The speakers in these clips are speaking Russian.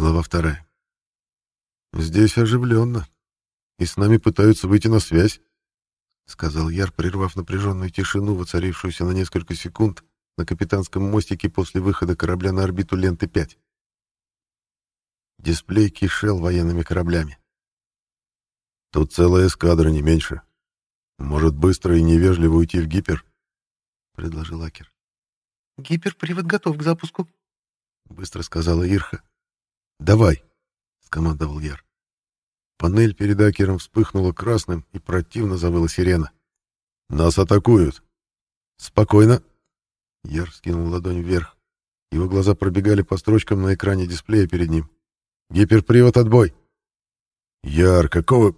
Глава вторая. «Здесь оживленно, и с нами пытаются выйти на связь», — сказал Яр, прервав напряженную тишину, воцарившуюся на несколько секунд на капитанском мостике после выхода корабля на орбиту ленты-5. Дисплей кишел военными кораблями. «Тут целая эскадра, не меньше. Может, быстро и невежливо уйти в гипер?» — предложил Акер. «Гиперпривод готов к запуску», — быстро сказала Ирха. «Давай!» — скомандовал Яр. Панель перед Акером вспыхнула красным и противно завыла сирена. «Нас атакуют!» «Спокойно!» Яр скинул ладонь вверх. Его глаза пробегали по строчкам на экране дисплея перед ним. «Гиперпривод, отбой!» «Яр, какого...»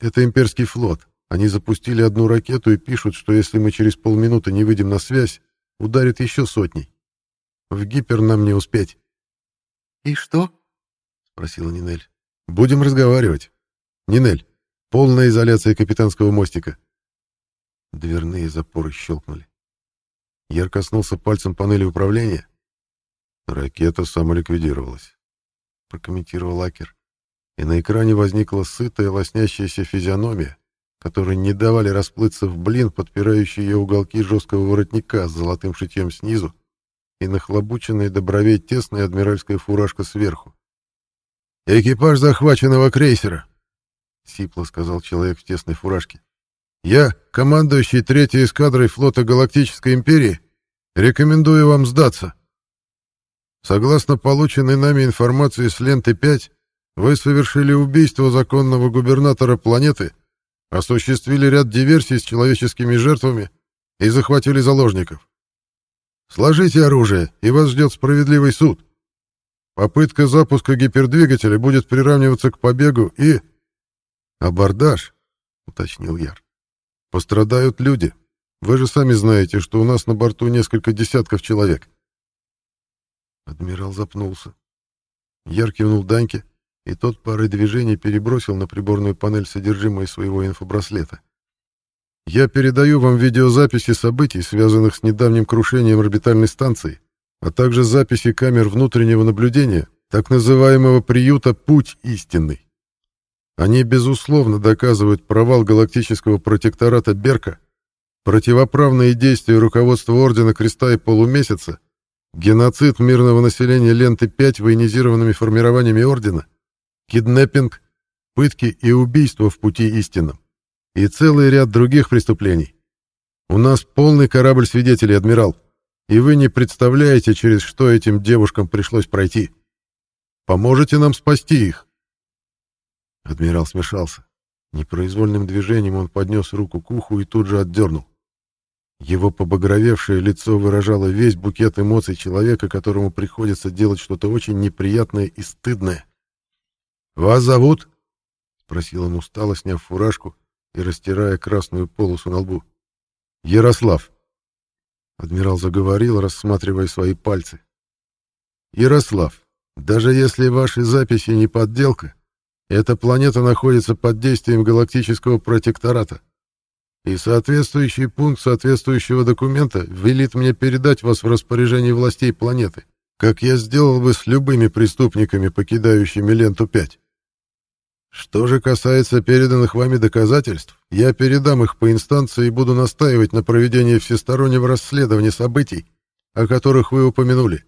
«Это имперский флот. Они запустили одну ракету и пишут, что если мы через полминуты не выйдем на связь, ударит еще сотней. В гипер нам не успеть». «И что?» — спросила Нинель. «Будем разговаривать. Нинель, полная изоляция капитанского мостика». Дверные запоры щелкнули. Яр коснулся пальцем панели управления. Ракета самоликвидировалась, прокомментировал Акер. И на экране возникла сытая лоснящаяся физиономия, которой не давали расплыться в блин подпирающие ее уголки жесткого воротника с золотым шитьем снизу и нахлобученная до бровей тесная адмиральская фуражка сверху. «Экипаж захваченного крейсера», — сипло сказал человек в тесной фуражке. «Я, командующий третьей эскадрой флота Галактической Империи, рекомендую вам сдаться. Согласно полученной нами информации с ленты 5, вы совершили убийство законного губернатора планеты, осуществили ряд диверсий с человеческими жертвами и захватили заложников. Сложите оружие, и вас ждет справедливый суд. Попытка запуска гипердвигателя будет приравниваться к побегу и... Абордаж, уточнил Яр. Пострадают люди. Вы же сами знаете, что у нас на борту несколько десятков человек. Адмирал запнулся. Яр кивнул Даньке, и тот парой движений перебросил на приборную панель содержимое своего инфобраслета. «Я передаю вам видеозаписи событий, связанных с недавним крушением орбитальной станции, а также записи камер внутреннего наблюдения так называемого приюта «Путь истинный». Они, безусловно, доказывают провал галактического протектората Берка, противоправные действия руководства Ордена Креста и Полумесяца, геноцид мирного населения ленты 5 военизированными формированиями Ордена, киднеппинг, пытки и убийства в пути истинном, и целый ряд других преступлений. У нас полный корабль свидетелей, адмирал и вы не представляете, через что этим девушкам пришлось пройти. Поможете нам спасти их?» Адмирал смешался. Непроизвольным движением он поднес руку к уху и тут же отдернул. Его побагровевшее лицо выражало весь букет эмоций человека, которому приходится делать что-то очень неприятное и стыдное. «Вас зовут?» — спросил он устало, сняв фуражку и растирая красную полосу на лбу. «Ярослав», Адмирал заговорил, рассматривая свои пальцы. «Ярослав, даже если ваши записи не подделка, эта планета находится под действием галактического протектората, и соответствующий пункт соответствующего документа велит мне передать вас в распоряжение властей планеты, как я сделал бы с любыми преступниками, покидающими ленту 5. Что же касается переданных вами доказательств, я передам их по инстанции и буду настаивать на проведении всестороннего расследования событий, о которых вы упомянули.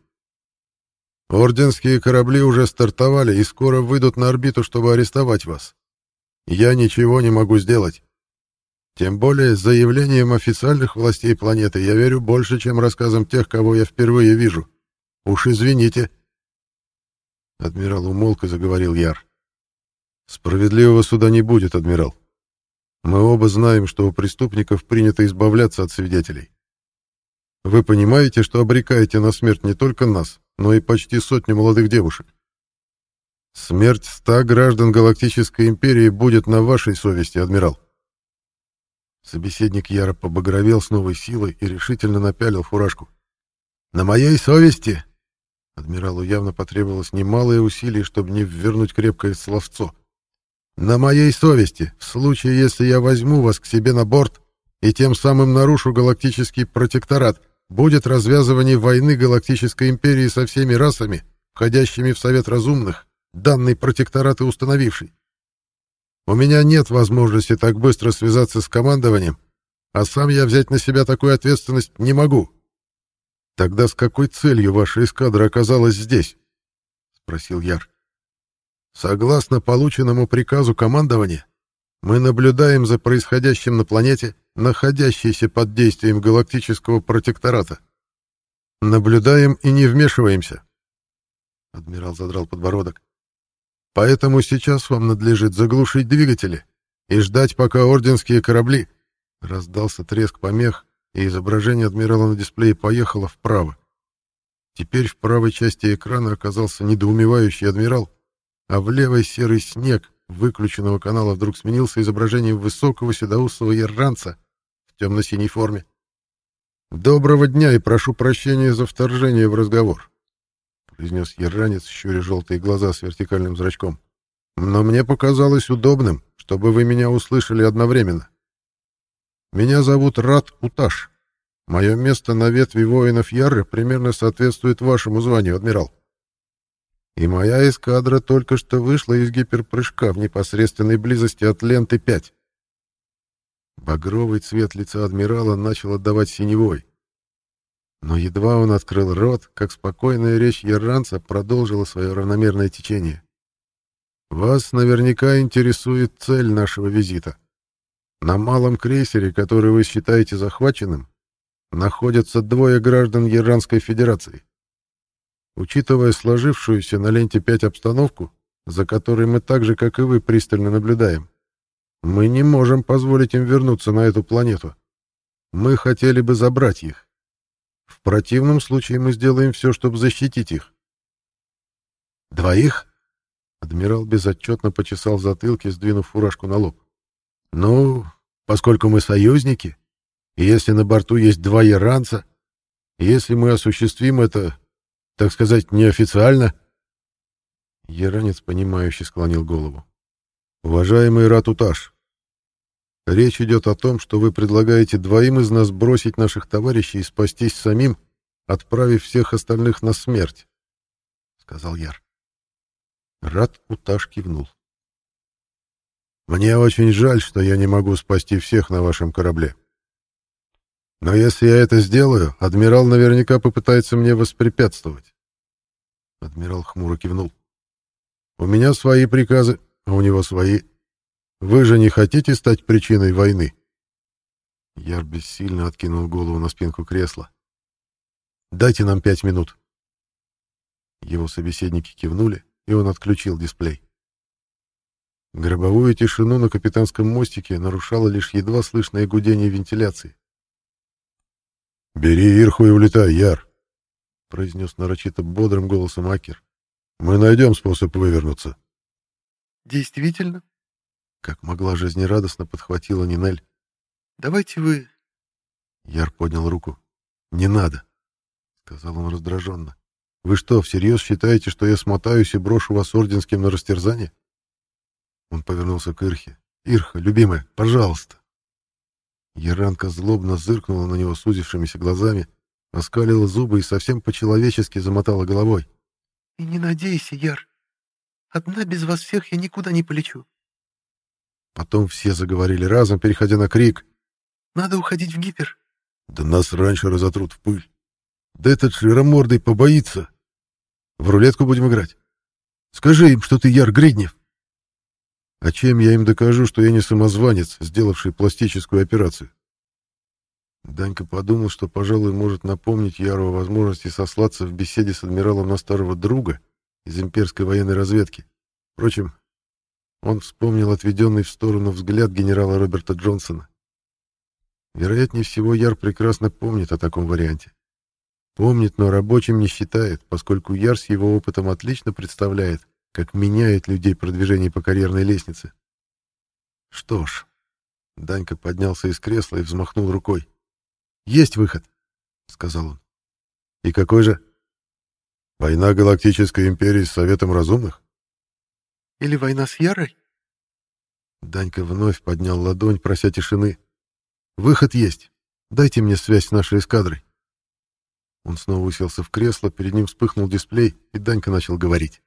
Орденские корабли уже стартовали и скоро выйдут на орбиту, чтобы арестовать вас. Я ничего не могу сделать. Тем более заявлением официальных властей планеты я верю больше, чем рассказам тех, кого я впервые вижу. Уж извините. Адмирал умолк и заговорил Яр. Справедливого суда не будет, адмирал. Мы оба знаем, что у преступников принято избавляться от свидетелей. Вы понимаете, что обрекаете на смерть не только нас, но и почти сотню молодых девушек. Смерть ста граждан Галактической Империи будет на вашей совести, адмирал. Собеседник яро побагровел с новой силой и решительно напялил фуражку. «На моей совести!» Адмиралу явно потребовалось немалое усилие, чтобы не ввернуть крепкое словцо. На моей совести, в случае, если я возьму вас к себе на борт и тем самым нарушу галактический протекторат, будет развязывание войны Галактической империи со всеми расами, входящими в Совет Разумных, данный протекторат и установивший. У меня нет возможности так быстро связаться с командованием, а сам я взять на себя такую ответственность не могу. Тогда с какой целью ваша эскадра оказалась здесь? спросил Яр. Согласно полученному приказу командования, мы наблюдаем за происходящим на планете, находящейся под действием галактического протектората. Наблюдаем и не вмешиваемся. Адмирал задрал подбородок. Поэтому сейчас вам надлежит заглушить двигатели и ждать, пока орденские корабли Раздался треск помех, и изображение адмирала на дисплее поехало вправо. Теперь в правой части экрана оказался недоумевающий адмирал, а в левой серый снег выключенного канала вдруг сменился изображением высокого седоусого ирландца в темно-синей форме. «Доброго дня и прошу прощения за вторжение в разговор», — произнес ирландец, щуря желтые глаза с вертикальным зрачком. «Но мне показалось удобным, чтобы вы меня услышали одновременно. Меня зовут Рад Уташ. Мое место на ветви воинов Ярры примерно соответствует вашему званию, адмирал. И моя эскадра только что вышла из гиперпрыжка в непосредственной близости от ленты 5. Багровый цвет лица адмирала начал отдавать синевой. Но едва он открыл рот, как спокойная речь ярранца продолжила свое равномерное течение. «Вас наверняка интересует цель нашего визита. На малом крейсере, который вы считаете захваченным, находятся двое граждан Иранской Федерации. Учитывая сложившуюся на ленте 5 обстановку, за которой мы так же, как и вы, пристально наблюдаем, мы не можем позволить им вернуться на эту планету. Мы хотели бы забрать их. В противном случае мы сделаем все, чтобы защитить их. «Двоих?» Адмирал безотчетно почесал затылки, сдвинув фуражку на лоб. Ну, поскольку мы союзники, если на борту есть два иранца, если мы осуществим это, так сказать, неофициально... Яранец, понимающе склонил голову. Уважаемый Ратуташ, речь идет о том, что вы предлагаете двоим из нас бросить наших товарищей и спастись самим, отправив всех остальных на смерть, — сказал Яр. Рат Уташ кивнул. Мне очень жаль, что я не могу спасти всех на вашем корабле. Но если я это сделаю, адмирал наверняка попытается мне воспрепятствовать. Адмирал хмуро кивнул. У меня свои приказы, а у него свои. Вы же не хотите стать причиной войны? Яр бессильно откинул голову на спинку кресла. Дайте нам пять минут. Его собеседники кивнули, и он отключил дисплей. Гробовую тишину на капитанском мостике нарушало лишь едва слышное гудение вентиляции. «Бери Ирху и улетай, Яр!» — произнес нарочито бодрым голосом Акер. «Мы найдем способ вывернуться». «Действительно?» — как могла жизнерадостно подхватила Нинель. «Давайте вы...» Яр поднял руку. «Не надо», — сказал он раздраженно. «Вы что, всерьез считаете, что я смотаюсь и брошу вас орденским на растерзание?» Он повернулся к Ирхе. «Ирха, любимая, пожалуйста!» Яранка злобно зыркнула на него сузившимися глазами, оскалила зубы и совсем по-человечески замотала головой. «И не надейся, Яр. Одна без вас всех я никуда не полечу». Потом все заговорили разом, переходя на крик. «Надо уходить в гипер». «Да нас раньше разотрут в пыль. Да этот широмордый побоится. В рулетку будем играть. Скажи им, что ты Яр Гриднев». А чем я им докажу, что я не самозванец, сделавший пластическую операцию? Данька подумал, что, пожалуй, может напомнить Яру о возможности сослаться в беседе с адмиралом на старого друга из имперской военной разведки. Впрочем, он вспомнил отведенный в сторону взгляд генерала Роберта Джонсона. Вероятнее всего, Яр прекрасно помнит о таком варианте. Помнит, но рабочим не считает, поскольку Яр с его опытом отлично представляет, как меняет людей продвижение по карьерной лестнице. Что ж, Данька поднялся из кресла и взмахнул рукой. «Есть выход», — сказал он. «И какой же?» «Война Галактической Империи с Советом Разумных?» «Или война с Ярой?» Данька вновь поднял ладонь, прося тишины. «Выход есть. Дайте мне связь с нашей эскадрой». Он снова уселся в кресло, перед ним вспыхнул дисплей, и Данька начал говорить.